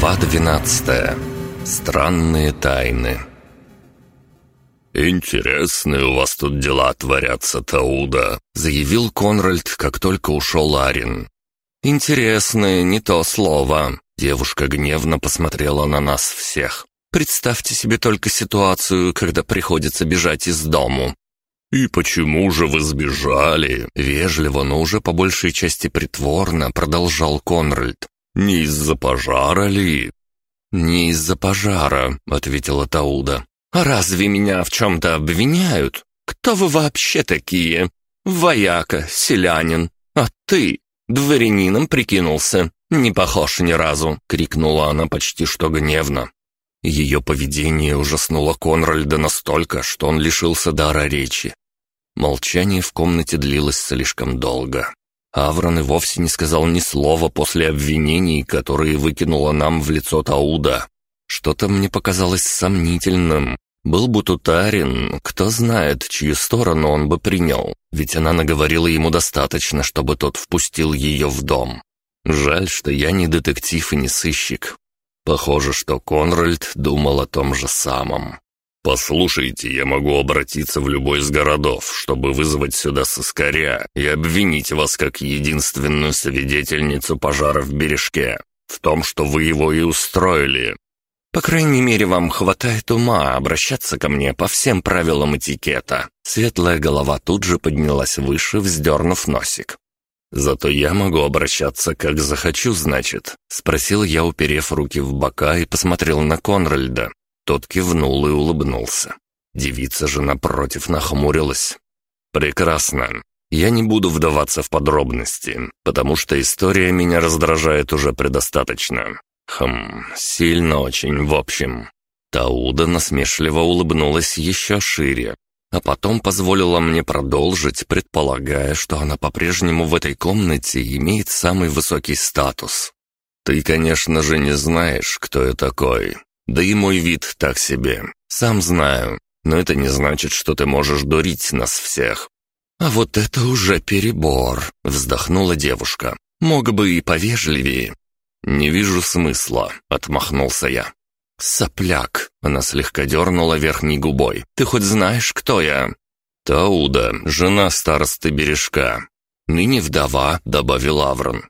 Глава 12. Странные тайны. «Интересные у вас тут дела творятся, Тауда», — заявил Конральд, как только ушел Арин. «Интересные, не то слово». Девушка гневно посмотрела на нас всех. «Представьте себе только ситуацию, когда приходится бежать из дому. «И почему же вы сбежали?» Вежливо, но уже по большей части притворно продолжал Конральд. «Не из-за пожара ли?» «Не из-за пожара», — ответила Тауда. «А разве меня в чем-то обвиняют? Кто вы вообще такие? Вояка, селянин. А ты дворянином прикинулся. Не похож ни разу», — крикнула она почти что гневно. Ее поведение ужаснуло Конральда настолько, что он лишился дара речи. Молчание в комнате длилось слишком долго. Аврон и вовсе не сказал ни слова после обвинений, которые выкинула нам в лицо Тауда. Что-то мне показалось сомнительным. Был бы Тутарин, кто знает, чью сторону он бы принял, ведь она наговорила ему достаточно, чтобы тот впустил ее в дом. Жаль, что я не детектив и не сыщик. Похоже, что Конральд думал о том же самом. «Послушайте, я могу обратиться в любой из городов, чтобы вызвать сюда соскоря и обвинить вас как единственную свидетельницу пожара в бережке, в том, что вы его и устроили». «По крайней мере, вам хватает ума обращаться ко мне по всем правилам этикета». Светлая голова тут же поднялась выше, вздернув носик. «Зато я могу обращаться, как захочу, значит?» — спросил я, уперев руки в бока и посмотрел на Конральда. Тот кивнул и улыбнулся. Девица же напротив нахмурилась. «Прекрасно. Я не буду вдаваться в подробности, потому что история меня раздражает уже предостаточно. Хм, сильно очень, в общем». Тауда насмешливо улыбнулась еще шире, а потом позволила мне продолжить, предполагая, что она по-прежнему в этой комнате имеет самый высокий статус. «Ты, конечно же, не знаешь, кто я такой, да и мой вид так себе. Сам знаю. Но это не значит, что ты можешь дурить нас всех». «А вот это уже перебор», — вздохнула девушка. «Мог бы и повежливее». «Не вижу смысла», — отмахнулся я. «Сопляк!» — она слегка дернула верхней губой. «Ты хоть знаешь, кто я?» «Тауда, жена старосты бережка». «Ныне вдова», — добавил Аврон.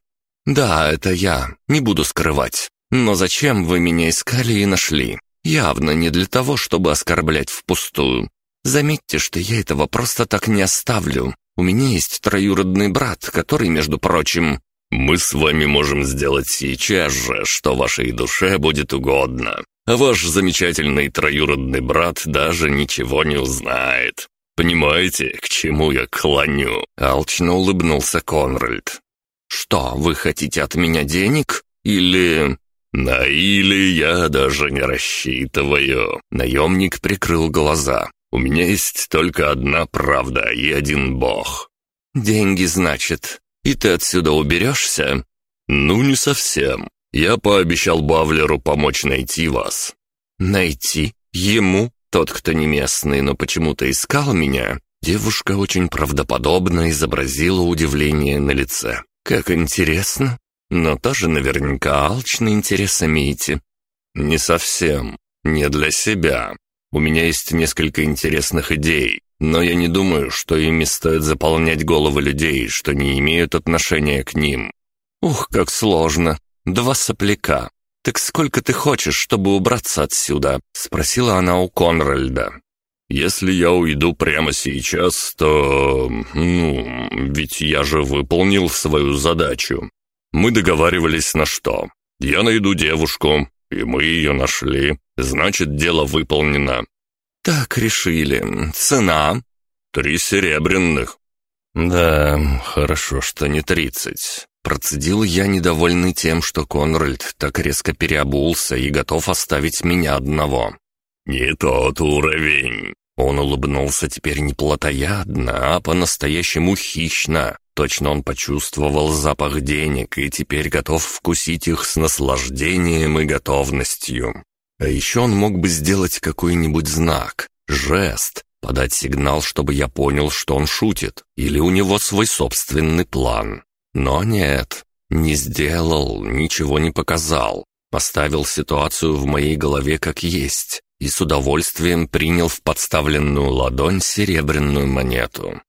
«Да, это я, не буду скрывать. Но зачем вы меня искали и нашли? Явно не для того, чтобы оскорблять впустую. Заметьте, что я этого просто так не оставлю. У меня есть троюродный брат, который, между прочим... Мы с вами можем сделать сейчас же, что вашей душе будет угодно. А ваш замечательный троюродный брат даже ничего не узнает. Понимаете, к чему я клоню?» Алчно улыбнулся Конральд. «Что, вы хотите от меня денег? Или...» «На или я даже не рассчитываю». Наемник прикрыл глаза. «У меня есть только одна правда и один бог». «Деньги, значит. И ты отсюда уберешься?» «Ну, не совсем. Я пообещал Бавлеру помочь найти вас». «Найти? Ему? Тот, кто не местный, но почему-то искал меня?» Девушка очень правдоподобно изобразила удивление на лице. «Как интересно но тоже наверняка алчный интерес имеете». «Не совсем. Не для себя. У меня есть несколько интересных идей, но я не думаю, что ими стоит заполнять головы людей, что не имеют отношения к ним». «Ух, как сложно. Два сопляка. Так сколько ты хочешь, чтобы убраться отсюда?» — спросила она у Конральда. «Если я уйду прямо сейчас, то... ну, ведь я же выполнил свою задачу. Мы договаривались на что? Я найду девушку, и мы ее нашли. Значит, дело выполнено». «Так решили. Цена?» «Три серебряных». «Да, хорошо, что не тридцать». Процедил я, недовольный тем, что Конральд так резко переобулся и готов оставить меня одного. «Не тот уровень». Он улыбнулся теперь не плотоядно, а по-настоящему хищно, Точно он почувствовал запах денег и теперь готов вкусить их с наслаждением и готовностью. А еще он мог бы сделать какой-нибудь знак, жест, подать сигнал, чтобы я понял, что он шутит, или у него свой собственный план. Но нет, не сделал, ничего не показал. Оставил ситуацию в моей голове как есть и с удовольствием принял в подставленную ладонь серебряную монету.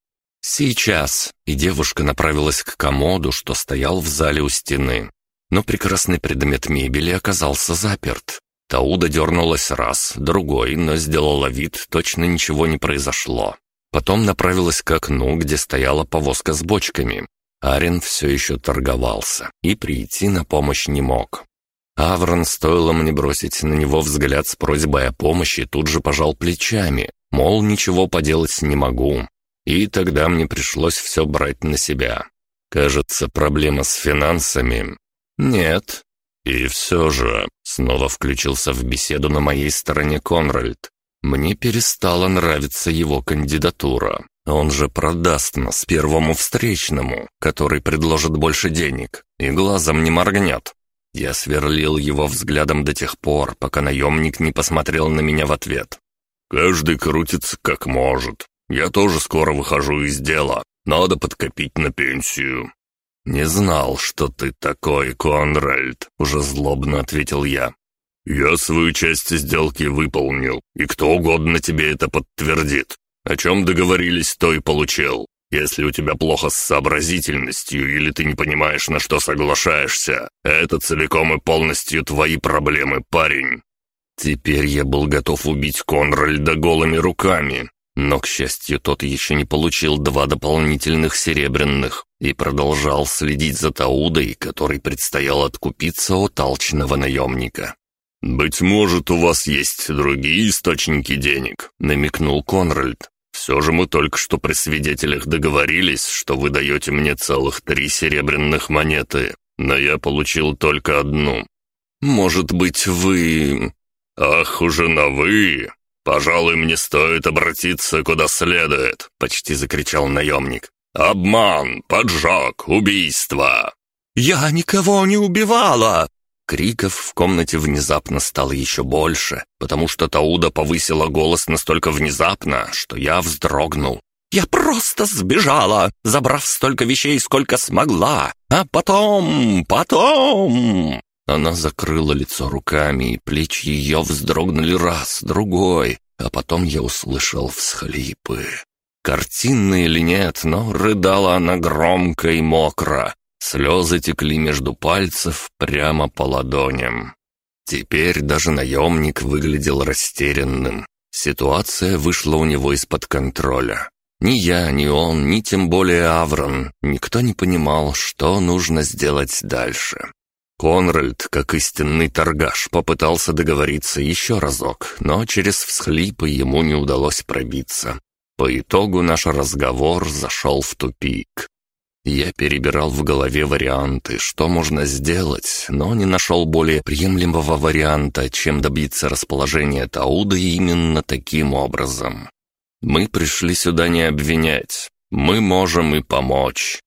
«Сейчас!» И девушка направилась к комоду, что стоял в зале у стены. Но прекрасный предмет мебели оказался заперт. Тауда дернулась раз, другой, но сделала вид, точно ничего не произошло. Потом направилась к окну, где стояла повозка с бочками. Арен все еще торговался и прийти на помощь не мог. Аврон, стоило мне бросить на него взгляд с просьбой о помощи, тут же пожал плечами, мол, ничего поделать не могу. И тогда мне пришлось все брать на себя. Кажется, проблема с финансами. Нет. И все же, снова включился в беседу на моей стороне Конральд. Мне перестала нравиться его кандидатура. Он же продаст нас первому встречному, который предложит больше денег, и глазом не моргнет. Я сверлил его взглядом до тех пор, пока наемник не посмотрел на меня в ответ. «Каждый крутится как может. Я тоже скоро выхожу из дела. Надо подкопить на пенсию». «Не знал, что ты такой, Конральд», — уже злобно ответил я. «Я свою часть сделки выполнил, и кто угодно тебе это подтвердит. О чем договорились, то и получил. Если у тебя плохо с сообразительностью или ты не понимаешь, на что соглашаешься, это целиком и полностью твои проблемы, парень». Теперь я был готов убить Конральда голыми руками, но, к счастью, тот еще не получил два дополнительных серебряных и продолжал следить за Таудой, который предстоял откупиться от алчного наемника. «Быть может, у вас есть другие источники денег», — намекнул Конральд. «Все же мы только что при свидетелях договорились, что вы даете мне целых три серебряных монеты, но я получил только одну. Может быть, вы...» «Ах, уже на «вы»! Пожалуй, мне стоит обратиться куда следует», — почти закричал наемник. «Обман, поджог, убийство!» «Я никого не убивала!» Криков в комнате внезапно стало еще больше, потому что Тауда повысила голос настолько внезапно, что я вздрогнул. «Я просто сбежала, забрав столько вещей, сколько смогла, а потом, потом...» Она закрыла лицо руками, и плечи ее вздрогнули раз, другой, а потом я услышал всхлипы. Картинно или нет, но рыдала она громко и мокро, Слезы текли между пальцев прямо по ладоням. Теперь даже наемник выглядел растерянным. Ситуация вышла у него из-под контроля. Ни я, ни он, ни тем более Аврон, никто не понимал, что нужно сделать дальше. Конральд, как истинный торгаш, попытался договориться еще разок, но через всхлипы ему не удалось пробиться. По итогу наш разговор зашел в тупик. Я перебирал в голове варианты, что можно сделать, но не нашел более приемлемого варианта, чем добиться расположения Тауда именно таким образом. Мы пришли сюда не обвинять. Мы можем и помочь.